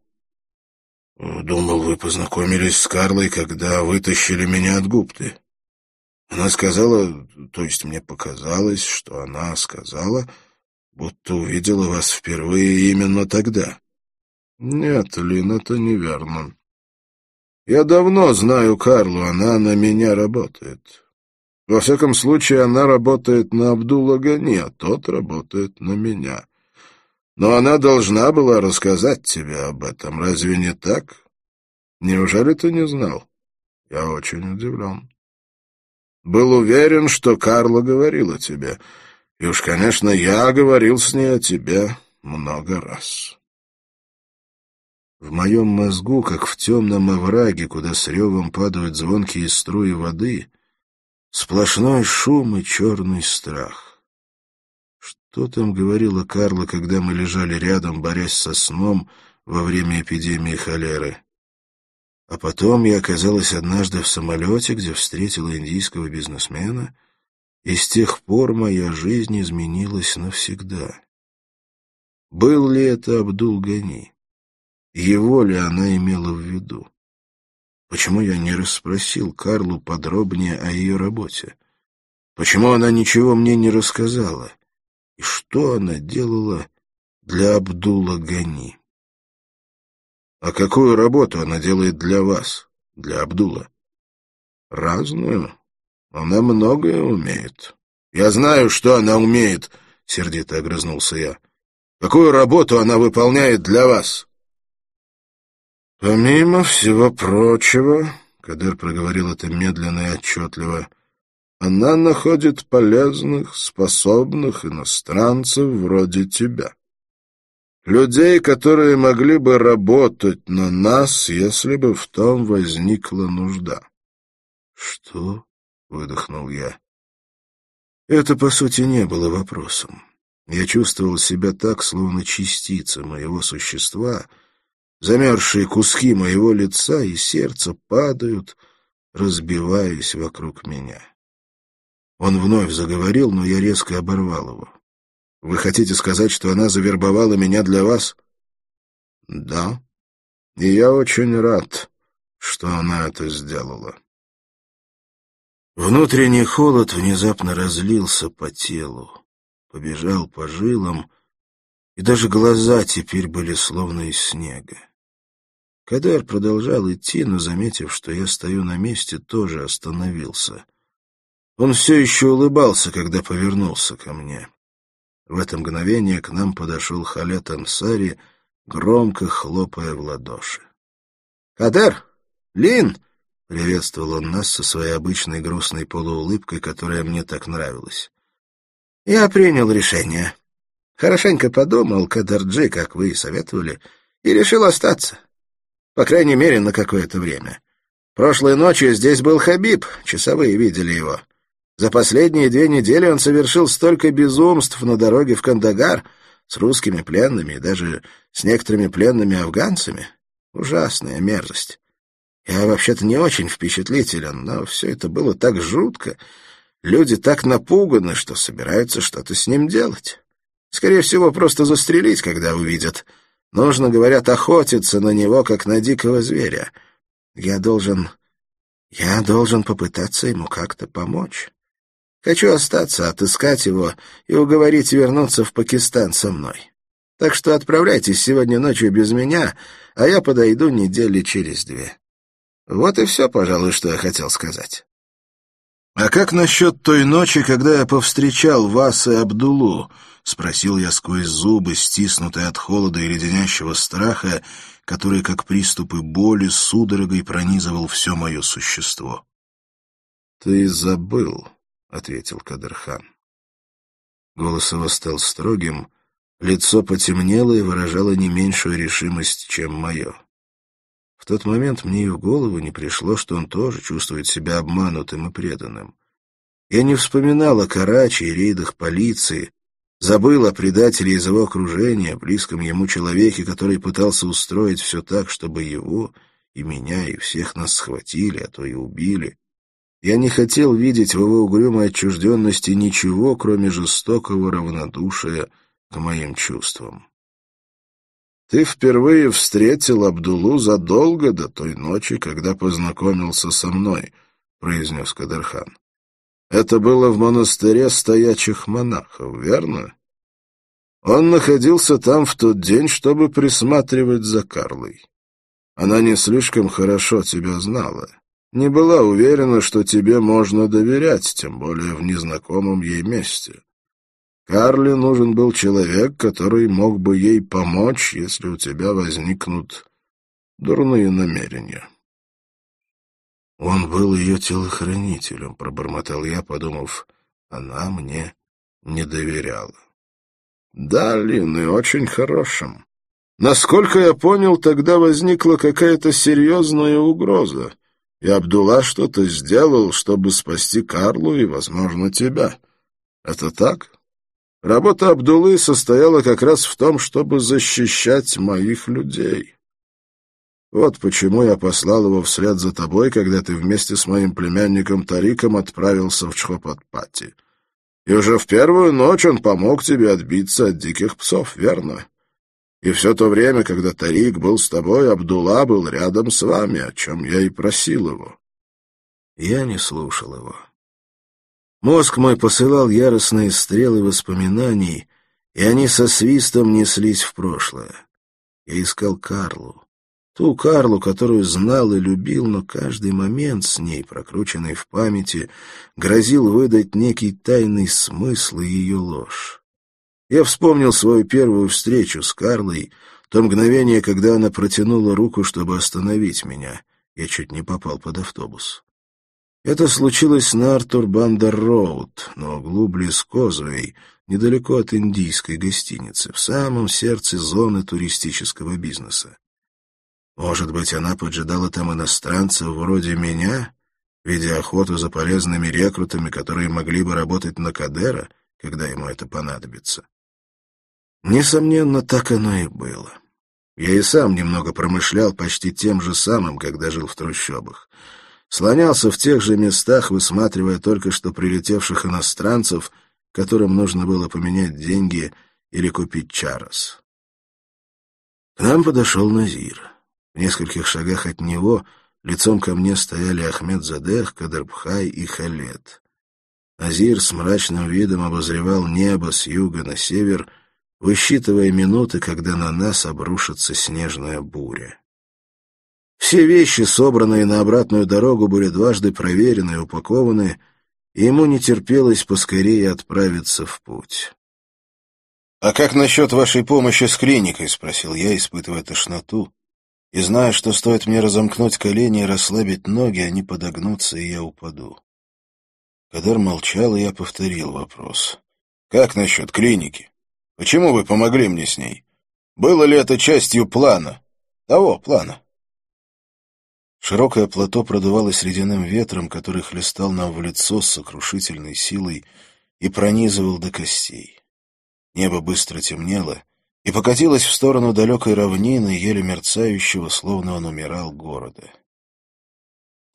Думал, вы познакомились с Карлой, когда вытащили меня от губты. Она сказала, то есть мне показалось, что она сказала, будто увидела вас впервые именно тогда. Нет, Лин, это неверно. Я давно знаю Карлу, она на меня работает. Во всяком случае, она работает на Абдулла Гани, а тот работает на меня. Но она должна была рассказать тебе об этом, разве не так? Неужели ты не знал? Я очень удивлен. Был уверен, что Карла говорила тебе. И уж, конечно, я говорил с ней о тебе много раз. В моем мозгу, как в темном овраге, куда с ревом падают звонкие струи воды, сплошной шум и черный страх. Что там говорила Карла, когда мы лежали рядом, борясь со сном во время эпидемии холеры? А потом я оказалась однажды в самолете, где встретила индийского бизнесмена, и с тех пор моя жизнь изменилась навсегда. Был ли это Абдул-Гани? Его ли она имела в виду? Почему я не расспросил Карлу подробнее о ее работе? Почему она ничего мне не рассказала? И что она делала для Абдулла Гани? А какую работу она делает для вас, для Абдула? Разную. Она многое умеет. Я знаю, что она умеет, сердито огрызнулся я. Какую работу она выполняет для вас? «Помимо всего прочего», — Кадыр проговорил это медленно и отчетливо, — «она находит полезных, способных иностранцев вроде тебя. Людей, которые могли бы работать на нас, если бы в том возникла нужда». «Что?» — выдохнул я. Это, по сути, не было вопросом. Я чувствовал себя так, словно частица моего существа — Замерзшие куски моего лица и сердца падают, разбиваясь вокруг меня. Он вновь заговорил, но я резко оборвал его. «Вы хотите сказать, что она завербовала меня для вас?» «Да. И я очень рад, что она это сделала». Внутренний холод внезапно разлился по телу, побежал по жилам, и даже глаза теперь были словно из снега. Кадар продолжал идти, но, заметив, что я стою на месте, тоже остановился. Он все еще улыбался, когда повернулся ко мне. В это мгновение к нам подошел Халет Ансари, громко хлопая в ладоши. — Кадар! Лин! — приветствовал он нас со своей обычной грустной полуулыбкой, которая мне так нравилась. — Я принял решение. Хорошенько подумал, Кадарджи, как вы и советовали, и решил остаться. — по крайней мере, на какое-то время. Прошлой ночью здесь был Хабиб, часовые видели его. За последние две недели он совершил столько безумств на дороге в Кандагар, С русскими пленными и даже с некоторыми пленными афганцами? Ужасная мерзость. Я вообще-то не очень впечатлителен, но все это было так жутко. Люди так напуганы, что собираются что-то с ним делать. Скорее всего, просто застрелить, когда увидят. Нужно, говорят, охотиться на него, как на дикого зверя. Я должен... Я должен попытаться ему как-то помочь. Хочу остаться, отыскать его и уговорить вернуться в Пакистан со мной. Так что отправляйтесь сегодня ночью без меня, а я подойду недели через две. Вот и все, пожалуй, что я хотел сказать. — А как насчет той ночи, когда я повстречал вас и Абдулу? — спросил я сквозь зубы, стиснутые от холода и леденящего страха, который, как приступы боли, судорогой пронизывал все мое существо. — Ты забыл, — ответил Кадырхан. Голос его стал строгим, лицо потемнело и выражало не меньшую решимость, чем мое. В тот момент мне и в голову не пришло, что он тоже чувствует себя обманутым и преданным. Я не вспоминал о Карачи и рейдах полиции, забыл о предателе из его окружения, близком ему человеке, который пытался устроить все так, чтобы его и меня, и всех нас схватили, а то и убили. Я не хотел видеть в его угрюмой отчужденности ничего, кроме жестокого равнодушия к моим чувствам. Ты впервые встретил Абдулу задолго до той ночи, когда познакомился со мной, — произнес Кадырхан. Это было в монастыре стоячих монахов, верно? Он находился там в тот день, чтобы присматривать за Карлой. Она не слишком хорошо тебя знала, не была уверена, что тебе можно доверять, тем более в незнакомом ей месте. Карле нужен был человек, который мог бы ей помочь, если у тебя возникнут дурные намерения. Он был ее телохранителем, пробормотал я, подумав, она мне не доверяла. Да, Лин, и очень хорошим. Насколько я понял, тогда возникла какая-то серьезная угроза, и Абдулла что-то сделал, чтобы спасти Карлу и, возможно, тебя. Это так? Работа Абдулы состояла как раз в том, чтобы защищать моих людей. Вот почему я послал его вслед за тобой, когда ты вместе с моим племянником Тариком отправился в Чхопатпати. И уже в первую ночь он помог тебе отбиться от диких псов, верно? И все то время, когда Тарик был с тобой, Абдулла был рядом с вами, о чем я и просил его. Я не слушал его. Мозг мой посылал яростные стрелы воспоминаний, и они со свистом неслись в прошлое. Я искал Карлу. Ту Карлу, которую знал и любил, но каждый момент с ней, прокрученный в памяти, грозил выдать некий тайный смысл и ее ложь. Я вспомнил свою первую встречу с Карлой, то мгновение, когда она протянула руку, чтобы остановить меня. Я чуть не попал под автобус. Это случилось на Артур-Бандер-Роуд, на углу близ Козуэй, недалеко от индийской гостиницы, в самом сердце зоны туристического бизнеса. Может быть, она поджидала там иностранцев вроде меня, ведя охоту за полезными рекрутами, которые могли бы работать на Кадера, когда ему это понадобится. Несомненно, так оно и было. Я и сам немного промышлял почти тем же самым, когда жил в трущобах — слонялся в тех же местах, высматривая только что прилетевших иностранцев, которым нужно было поменять деньги или купить чарос. К нам подошел Назир. В нескольких шагах от него лицом ко мне стояли Ахмед Задех, Кадрбхай и Халет. Назир с мрачным видом обозревал небо с юга на север, высчитывая минуты, когда на нас обрушится снежная буря. Все вещи, собранные на обратную дорогу, были дважды проверены и упакованы, и ему не терпелось поскорее отправиться в путь. «А как насчет вашей помощи с клиникой?» — спросил я, испытывая тошноту, и зная, что стоит мне разомкнуть колени и расслабить ноги, они подогнутся, и я упаду. Кадар молчал, и я повторил вопрос. «Как насчет клиники? Почему вы помогли мне с ней? Было ли это частью плана? Того плана?» Широкое плато продувалось ледяным ветром, который хлестал нам в лицо с сокрушительной силой и пронизывал до костей. Небо быстро темнело и покатилось в сторону далекой равнины, еле мерцающего, словно он умирал города.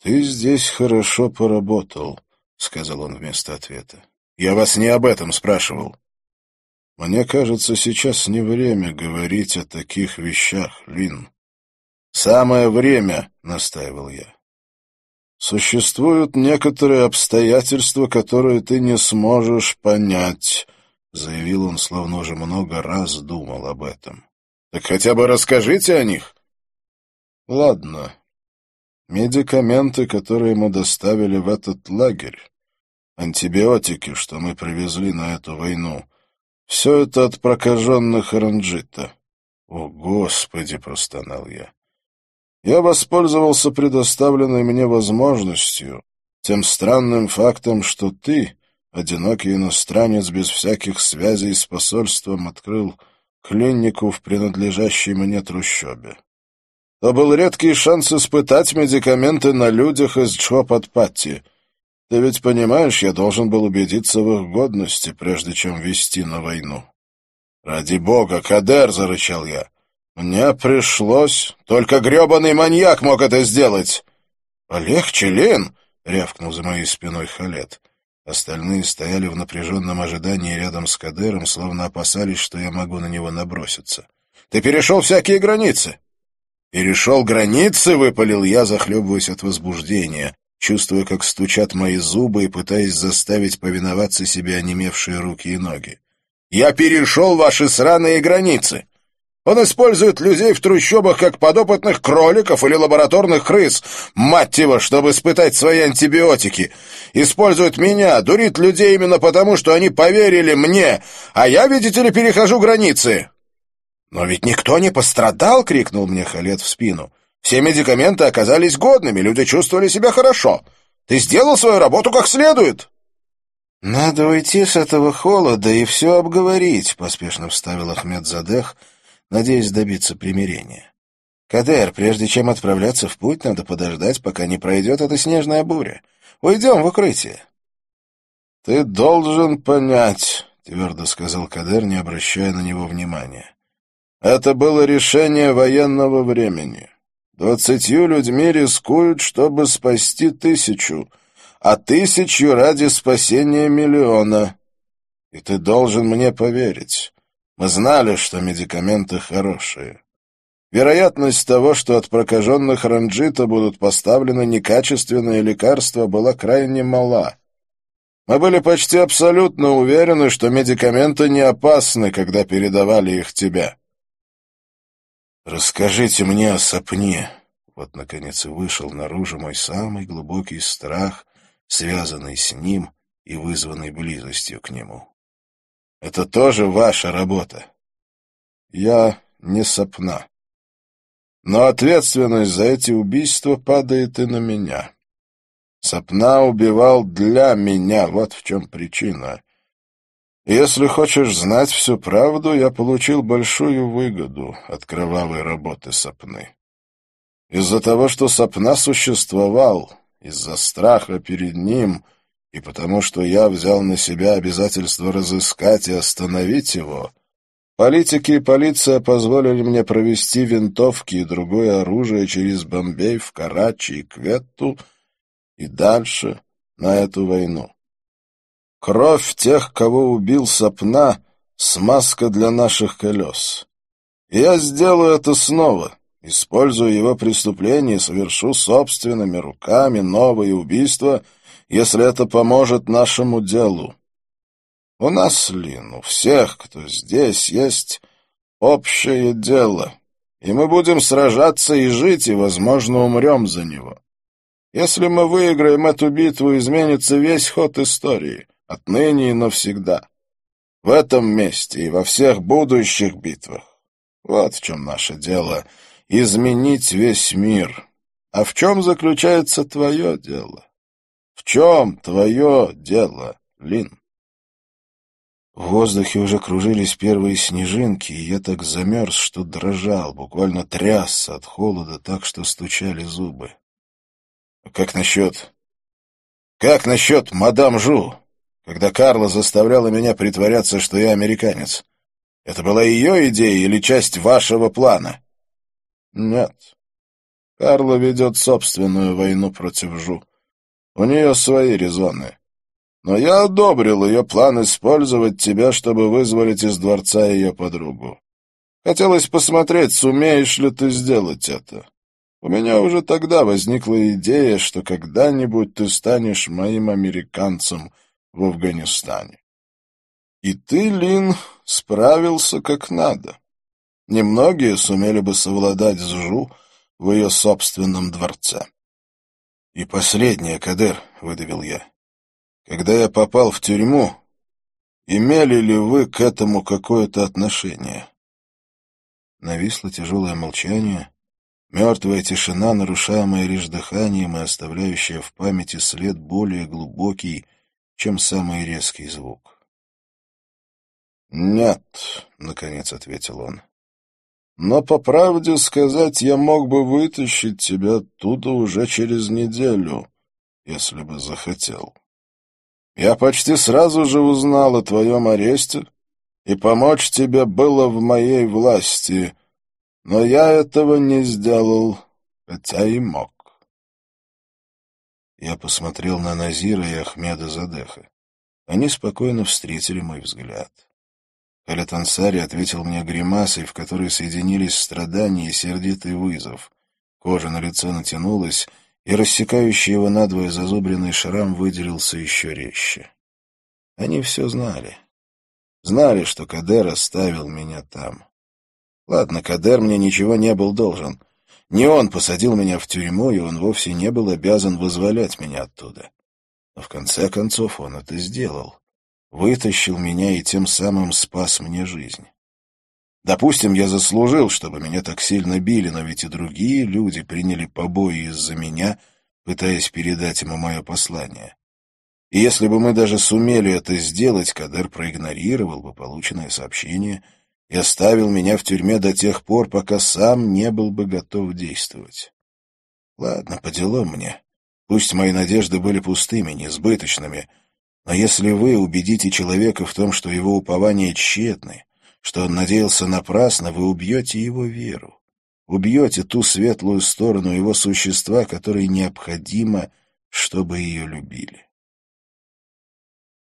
«Ты здесь хорошо поработал», — сказал он вместо ответа. «Я вас не об этом спрашивал». «Мне кажется, сейчас не время говорить о таких вещах, Лин». «Самое время», — настаивал я. «Существуют некоторые обстоятельства, которые ты не сможешь понять», — заявил он, словно уже много раз думал об этом. «Так хотя бы расскажите о них». «Ладно. Медикаменты, которые мы доставили в этот лагерь, антибиотики, что мы привезли на эту войну, все это от прокаженных оранжита». «О, Господи!» — простонал я. Я воспользовался предоставленной мне возможностью, тем странным фактом, что ты, одинокий иностранец без всяких связей с посольством, открыл клинику в принадлежащей мне трущобе. То был редкий шанс испытать медикаменты на людях из Чхопатпати. Ты ведь понимаешь, я должен был убедиться в их годности, прежде чем вести на войну. «Ради бога, Кадер!» — зарычал я. «Мне пришлось. Только гребаный маньяк мог это сделать!» «Полегче, Лин!» — рявкнул за моей спиной Халет. Остальные стояли в напряженном ожидании рядом с Кадером, словно опасались, что я могу на него наброситься. «Ты перешел всякие границы!» «Перешел границы!» — выпалил я, захлебываясь от возбуждения, чувствуя, как стучат мои зубы и пытаясь заставить повиноваться себе онемевшие руки и ноги. «Я перешел ваши сраные границы!» Он использует людей в трущобах как подопытных кроликов или лабораторных крыс, мать его, чтобы испытать свои антибиотики. Использует меня, дурит людей именно потому, что они поверили мне, а я, видите ли, перехожу границы. «Но ведь никто не пострадал!» — крикнул мне Халет в спину. «Все медикаменты оказались годными, люди чувствовали себя хорошо. Ты сделал свою работу как следует!» «Надо уйти с этого холода и все обговорить», — поспешно вставил Ахмед Задех, — надеясь добиться примирения. «Кадер, прежде чем отправляться в путь, надо подождать, пока не пройдет эта снежная буря. Уйдем в укрытие». «Ты должен понять», — твердо сказал Кадер, не обращая на него внимания. «Это было решение военного времени. Двадцатью людьми рискуют, чтобы спасти тысячу, а тысячу ради спасения миллиона. И ты должен мне поверить. Мы знали, что медикаменты хорошие. Вероятность того, что от прокаженных ранджита будут поставлены некачественные лекарства, была крайне мала. Мы были почти абсолютно уверены, что медикаменты не опасны, когда передавали их тебе. «Расскажите мне о сопне». Вот, наконец, и вышел наружу мой самый глубокий страх, связанный с ним и вызванный близостью к нему. Это тоже ваша работа. Я не сопна. Но ответственность за эти убийства падает и на меня. Сопна убивал для меня, вот в чем причина. Если хочешь знать всю правду, я получил большую выгоду от кровавой работы Сопны. Из-за того, что Сопна существовал, из-за страха перед ним — и потому что я взял на себя обязательство разыскать и остановить его, политики и полиция позволили мне провести винтовки и другое оружие через Бомбей в Карачи и Кветту и дальше на эту войну. Кровь тех, кого убил Сапна, смазка для наших колес. Я сделаю это снова, используя его преступление, совершу собственными руками новые убийства — если это поможет нашему делу. У нас, Лин, у всех, кто здесь, есть общее дело, и мы будем сражаться и жить, и, возможно, умрем за него. Если мы выиграем эту битву, изменится весь ход истории, отныне и навсегда. В этом месте и во всех будущих битвах. Вот в чем наше дело — изменить весь мир. А в чем заключается твое дело? В чем твое дело, Лин? В воздухе уже кружились первые снежинки, и я так замерз, что дрожал, буквально трясся от холода так, что стучали зубы. «Как насчет... Как насчет мадам Жу? когда Карла заставляла меня притворяться, что я американец? Это была ее идея или часть вашего плана? Нет. Карла ведет собственную войну против Жу. У нее свои резоны. Но я одобрил ее план использовать тебя, чтобы вызволить из дворца ее подругу. Хотелось посмотреть, сумеешь ли ты сделать это. У меня уже тогда возникла идея, что когда-нибудь ты станешь моим американцем в Афганистане. И ты, Лин, справился как надо. Немногие сумели бы совладать с Жу в ее собственном дворце. — И последнее, Кадер, — выдавил я. Когда я попал в тюрьму, имели ли вы к этому какое-то отношение? Нависло тяжелое молчание, мертвая тишина, нарушаемая лишь дыханием и оставляющая в памяти след более глубокий, чем самый резкий звук. «Нет», — наконец ответил он. «Но, по правде сказать, я мог бы вытащить тебя оттуда уже через неделю, если бы захотел». Я почти сразу же узнал о твоем аресте, и помочь тебе было в моей власти, но я этого не сделал, хотя и мог. Я посмотрел на Назира и Ахмеда Задеха. Они спокойно встретили мой взгляд. Халет Ансари ответил мне гримасой, в которой соединились страдания и сердитый вызов. Кожа на лице натянулась, и рассекающий его надвое зазубренный шрам выделился еще резче. Они все знали. Знали, что Кадер оставил меня там. Ладно, Кадер мне ничего не был должен. Не он посадил меня в тюрьму, и он вовсе не был обязан вызволять меня оттуда. Но в конце концов он это сделал. Вытащил меня и тем самым спас мне жизнь. Допустим, я заслужил, чтобы меня так сильно били, но ведь и другие люди приняли побои из-за меня, пытаясь передать ему мое послание. И если бы мы даже сумели это сделать, Кадер проигнорировал бы полученное сообщение и оставил меня в тюрьме до тех пор, пока сам не был бы готов действовать. Ладно, по делам мне. Пусть мои надежды были пустыми, несбыточными, но если вы убедите человека в том, что его упования тщетны, что он надеялся напрасно, вы убьете его веру, убьете ту светлую сторону его существа, которой необходимо, чтобы ее любили.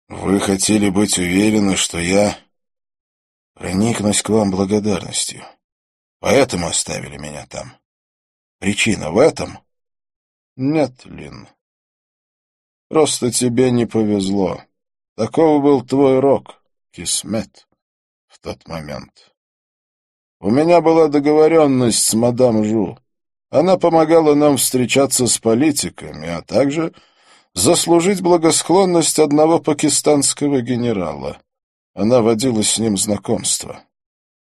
Вы хотели быть уверены, что я проникнусь к вам благодарностью. Поэтому оставили меня там. Причина в этом? Нет, Лин. Просто тебе не повезло. Такого был твой рок, Кисмет в тот момент. У меня была договоренность с мадам Жу. Она помогала нам встречаться с политиками, а также заслужить благосклонность одного пакистанского генерала. Она водила с ним знакомство.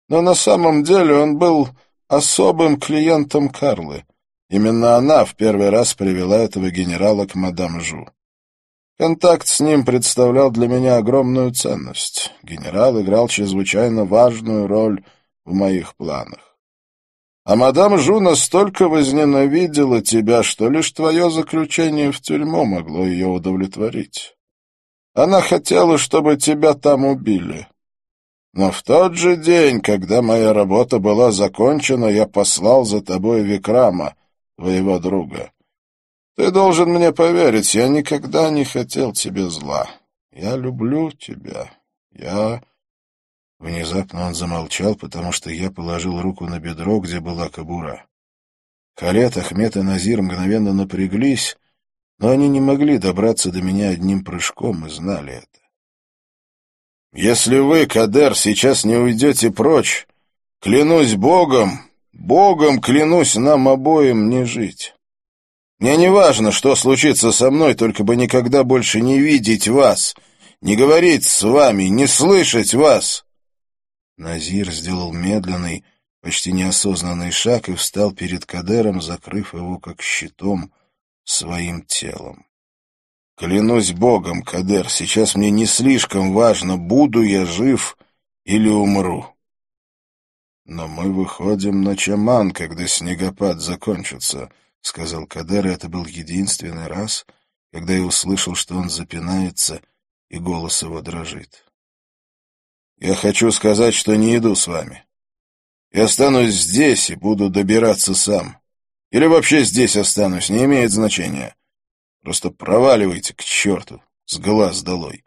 Но на самом деле он был особым клиентом Карлы. Именно она в первый раз привела этого генерала к мадам Жу. Контакт с ним представлял для меня огромную ценность. Генерал играл чрезвычайно важную роль в моих планах. А мадам Жу настолько возненавидела тебя, что лишь твое заключение в тюрьму могло ее удовлетворить. Она хотела, чтобы тебя там убили. Но в тот же день, когда моя работа была закончена, я послал за тобой Викрама, твоего друга. Ты должен мне поверить, я никогда не хотел тебе зла. Я люблю тебя. Я...» Внезапно он замолчал, потому что я положил руку на бедро, где была кобура. Халет, Ахмед и Назир мгновенно напряглись, но они не могли добраться до меня одним прыжком и знали это. «Если вы, Кадер, сейчас не уйдете прочь, клянусь Богом, Богом клянусь нам обоим не жить. Мне не важно, что случится со мной, только бы никогда больше не видеть вас, не говорить с вами, не слышать вас. Назир сделал медленный, почти неосознанный шаг и встал перед Кадером, закрыв его как щитом своим телом. Клянусь Богом, Кадер, сейчас мне не слишком важно, буду я жив или умру. Но мы выходим на Чаман, когда снегопад закончится, — сказал Кадер, и это был единственный раз, когда я услышал, что он запинается и голос его дрожит. «Я хочу сказать, что не иду с вами. Я останусь здесь и буду добираться сам. Или вообще здесь останусь, не имеет значения. Просто проваливайте к черту, с глаз долой.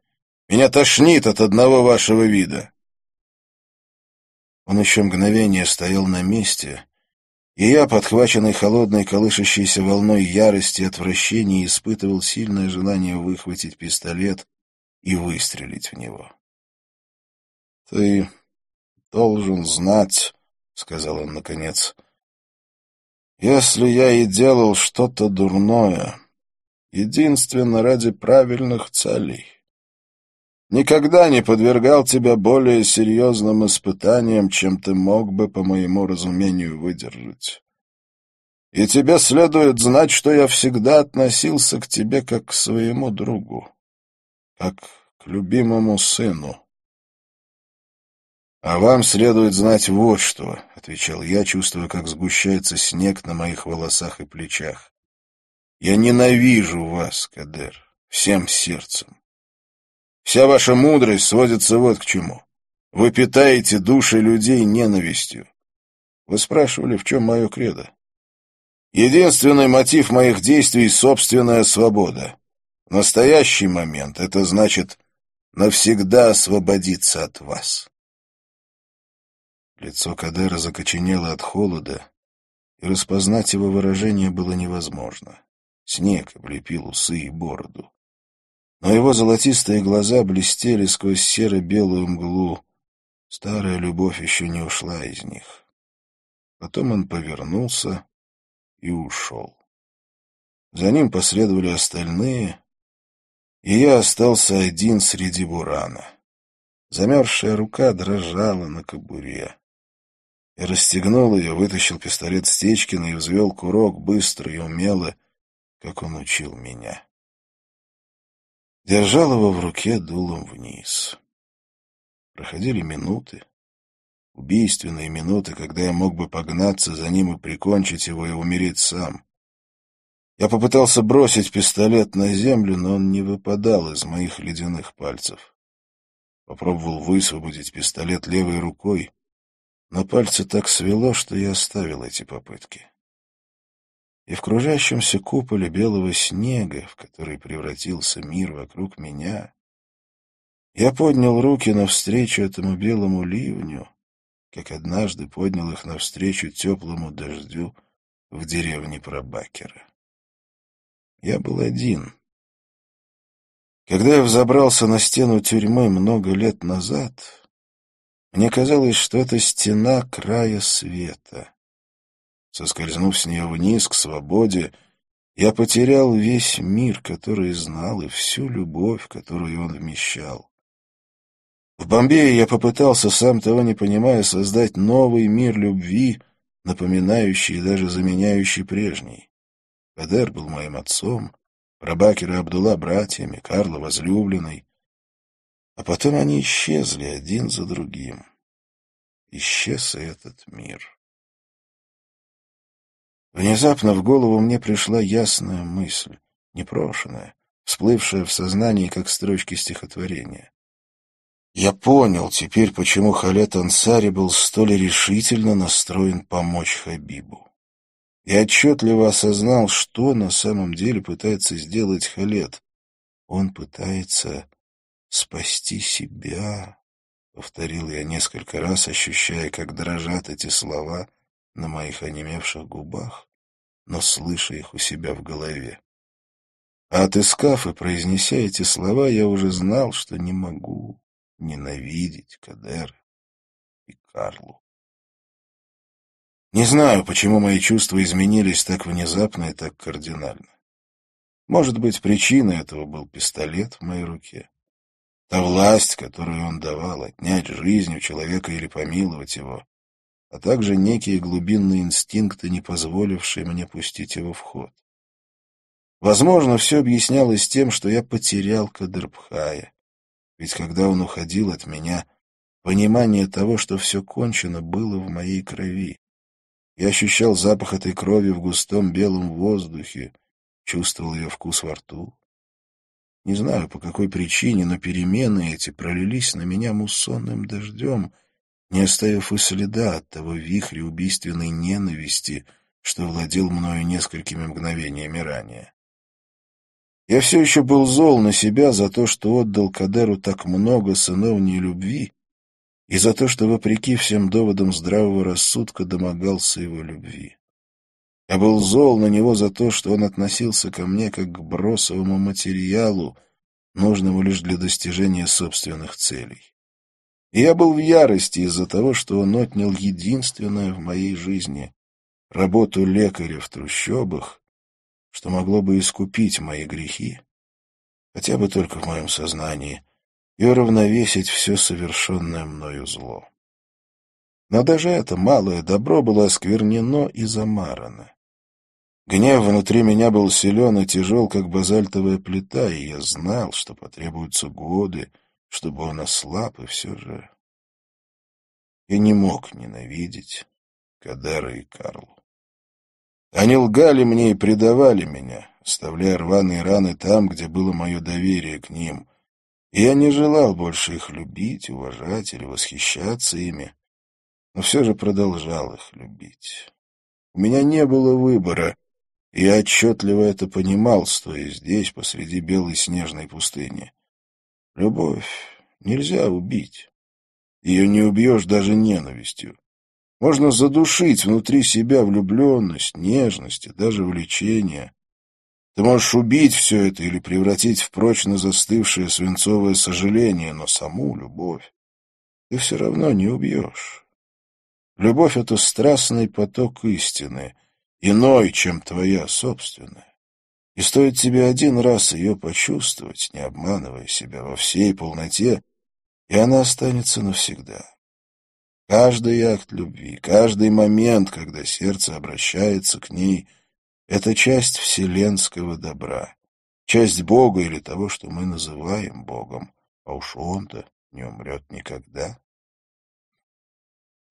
Меня тошнит от одного вашего вида». Он еще мгновение стоял на месте, и я, подхваченный холодной колышащейся волной ярости и отвращения, испытывал сильное желание выхватить пистолет и выстрелить в него. — Ты должен знать, — сказал он наконец, — если я и делал что-то дурное, единственно ради правильных целей, никогда не подвергал тебя более серьезным испытаниям, чем ты мог бы, по моему разумению, выдержать. И тебе следует знать, что я всегда относился к тебе как к своему другу, как к любимому сыну. — А вам следует знать вот что, — отвечал я, чувствуя, как сгущается снег на моих волосах и плечах. — Я ненавижу вас, Кадер, всем сердцем. Вся ваша мудрость сводится вот к чему. Вы питаете души людей ненавистью. Вы спрашивали, в чем мое кредо? Единственный мотив моих действий — собственная свобода. В настоящий момент это значит навсегда освободиться от вас. Лицо Кадера закоченело от холода, и распознать его выражение было невозможно. Снег облепил усы и бороду но его золотистые глаза блестели сквозь серо-белую мглу. Старая любовь еще не ушла из них. Потом он повернулся и ушел. За ним последовали остальные, и я остался один среди бурана. Замерзшая рука дрожала на кобуре. Я расстегнул ее, вытащил пистолет Стечкина и взвел курок быстро и умело, как он учил меня держал его в руке дулом вниз. Проходили минуты, убийственные минуты, когда я мог бы погнаться за ним и прикончить его и умереть сам. Я попытался бросить пистолет на землю, но он не выпадал из моих ледяных пальцев. Попробовал высвободить пистолет левой рукой, но пальцы так свело, что я оставил эти попытки и в кружащемся куполе белого снега, в который превратился мир вокруг меня, я поднял руки навстречу этому белому ливню, как однажды поднял их навстречу теплому дождю в деревне Пробакера. Я был один. Когда я взобрался на стену тюрьмы много лет назад, мне казалось, что это стена края света. Соскользнув с нее вниз, к свободе, я потерял весь мир, который знал, и всю любовь, которую он вмещал. В Бомбее я попытался, сам того не понимая, создать новый мир любви, напоминающий и даже заменяющий прежний. Кадер был моим отцом, Рабакер и Абдулла братьями, Карла возлюбленной. А потом они исчезли один за другим. Исчез и этот мир. Внезапно в голову мне пришла ясная мысль, непрошенная, всплывшая в сознании, как строчки стихотворения. Я понял теперь, почему Халет Ансари был столь решительно настроен помочь Хабибу. Я отчетливо осознал, что на самом деле пытается сделать Халет. Он пытается спасти себя, — повторил я несколько раз, ощущая, как дрожат эти слова — на моих онемевших губах, но слыша их у себя в голове. А отыскав и произнеся эти слова, я уже знал, что не могу ненавидеть Кадера и Карлу. Не знаю, почему мои чувства изменились так внезапно и так кардинально. Может быть, причиной этого был пистолет в моей руке. Та власть, которую он давал, отнять жизнь у человека или помиловать его, а также некие глубинные инстинкты, не позволившие мне пустить его в ход. Возможно, все объяснялось тем, что я потерял Кадрбхая, ведь когда он уходил от меня, понимание того, что все кончено, было в моей крови. Я ощущал запах этой крови в густом белом воздухе, чувствовал ее вкус во рту. Не знаю, по какой причине, но перемены эти пролились на меня муссонным дождем, не оставив и следа от того вихря убийственной ненависти, что владел мною несколькими мгновениями ранее. Я все еще был зол на себя за то, что отдал Кадеру так много сыновней любви, и за то, что, вопреки всем доводам здравого рассудка, домогался его любви. Я был зол на него за то, что он относился ко мне как к бросовому материалу, нужному лишь для достижения собственных целей. И я был в ярости из-за того, что он отнял единственное в моей жизни — работу лекаря в трущобах, что могло бы искупить мои грехи, хотя бы только в моем сознании, и уравновесить все совершенное мною зло. Но даже это малое добро было осквернено и замарано. Гнев внутри меня был силен и тяжел, как базальтовая плита, и я знал, что потребуются годы, чтобы он ослаб, и все же... Я не мог ненавидеть Кадера и Карлу. Они лгали мне и предавали меня, оставляя рваные раны там, где было мое доверие к ним. И я не желал больше их любить, уважать или восхищаться ими, но все же продолжал их любить. У меня не было выбора, и я отчетливо это понимал, стоя здесь, посреди белой снежной пустыни. Любовь нельзя убить. Ее не убьешь даже ненавистью. Можно задушить внутри себя влюбленность, нежность и даже влечение. Ты можешь убить все это или превратить в прочно застывшее свинцовое сожаление, но саму любовь ты все равно не убьешь. Любовь — это страстный поток истины, иной, чем твоя собственная. И стоит тебе один раз ее почувствовать, не обманывая себя во всей полноте, и она останется навсегда. Каждый акт любви, каждый момент, когда сердце обращается к ней, — это часть вселенского добра, часть Бога или того, что мы называем Богом, а уж он-то не умрет никогда.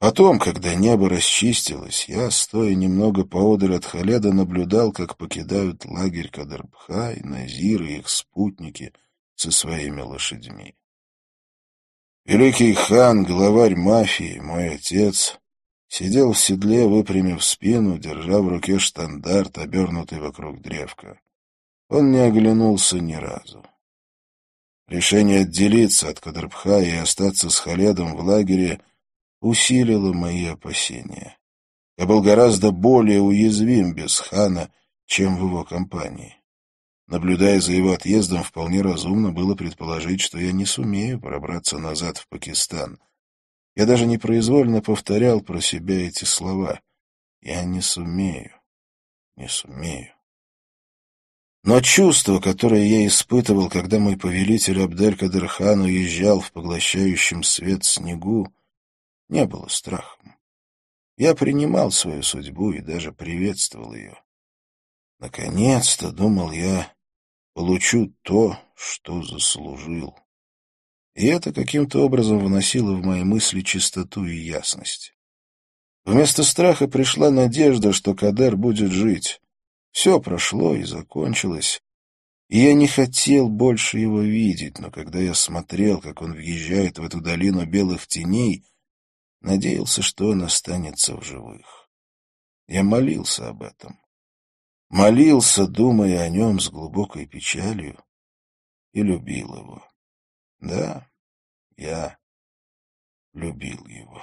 Потом, когда небо расчистилось, я, стоя немного поодаль от Халеда, наблюдал, как покидают лагерь Кадарбхай, Назир и их спутники со своими лошадьми. Великий хан, главарь мафии, мой отец, сидел в седле, выпрямив спину, держа в руке штандарт, обернутый вокруг древка. Он не оглянулся ни разу. Решение отделиться от Кадрбха и остаться с Халедом в лагере усилило мои опасения. Я был гораздо более уязвим без хана, чем в его компании. Наблюдая за его отъездом, вполне разумно было предположить, что я не сумею пробраться назад в Пакистан. Я даже непроизвольно повторял про себя эти слова. «Я не сумею, не сумею». Но чувство, которое я испытывал, когда мой повелитель Абдель-Кадырхан уезжал в поглощающем свет снегу, не было страхом. Я принимал свою судьбу и даже приветствовал ее. Наконец-то, думал я, получу то, что заслужил. И это каким-то образом вносило в мои мысли чистоту и ясность. Вместо страха пришла надежда, что Кадер будет жить. Все прошло и закончилось, и я не хотел больше его видеть, но когда я смотрел, как он въезжает в эту долину белых теней, надеялся, что он останется в живых. Я молился об этом молился, думая о нем с глубокой печалью, и любил его. Да, я любил его.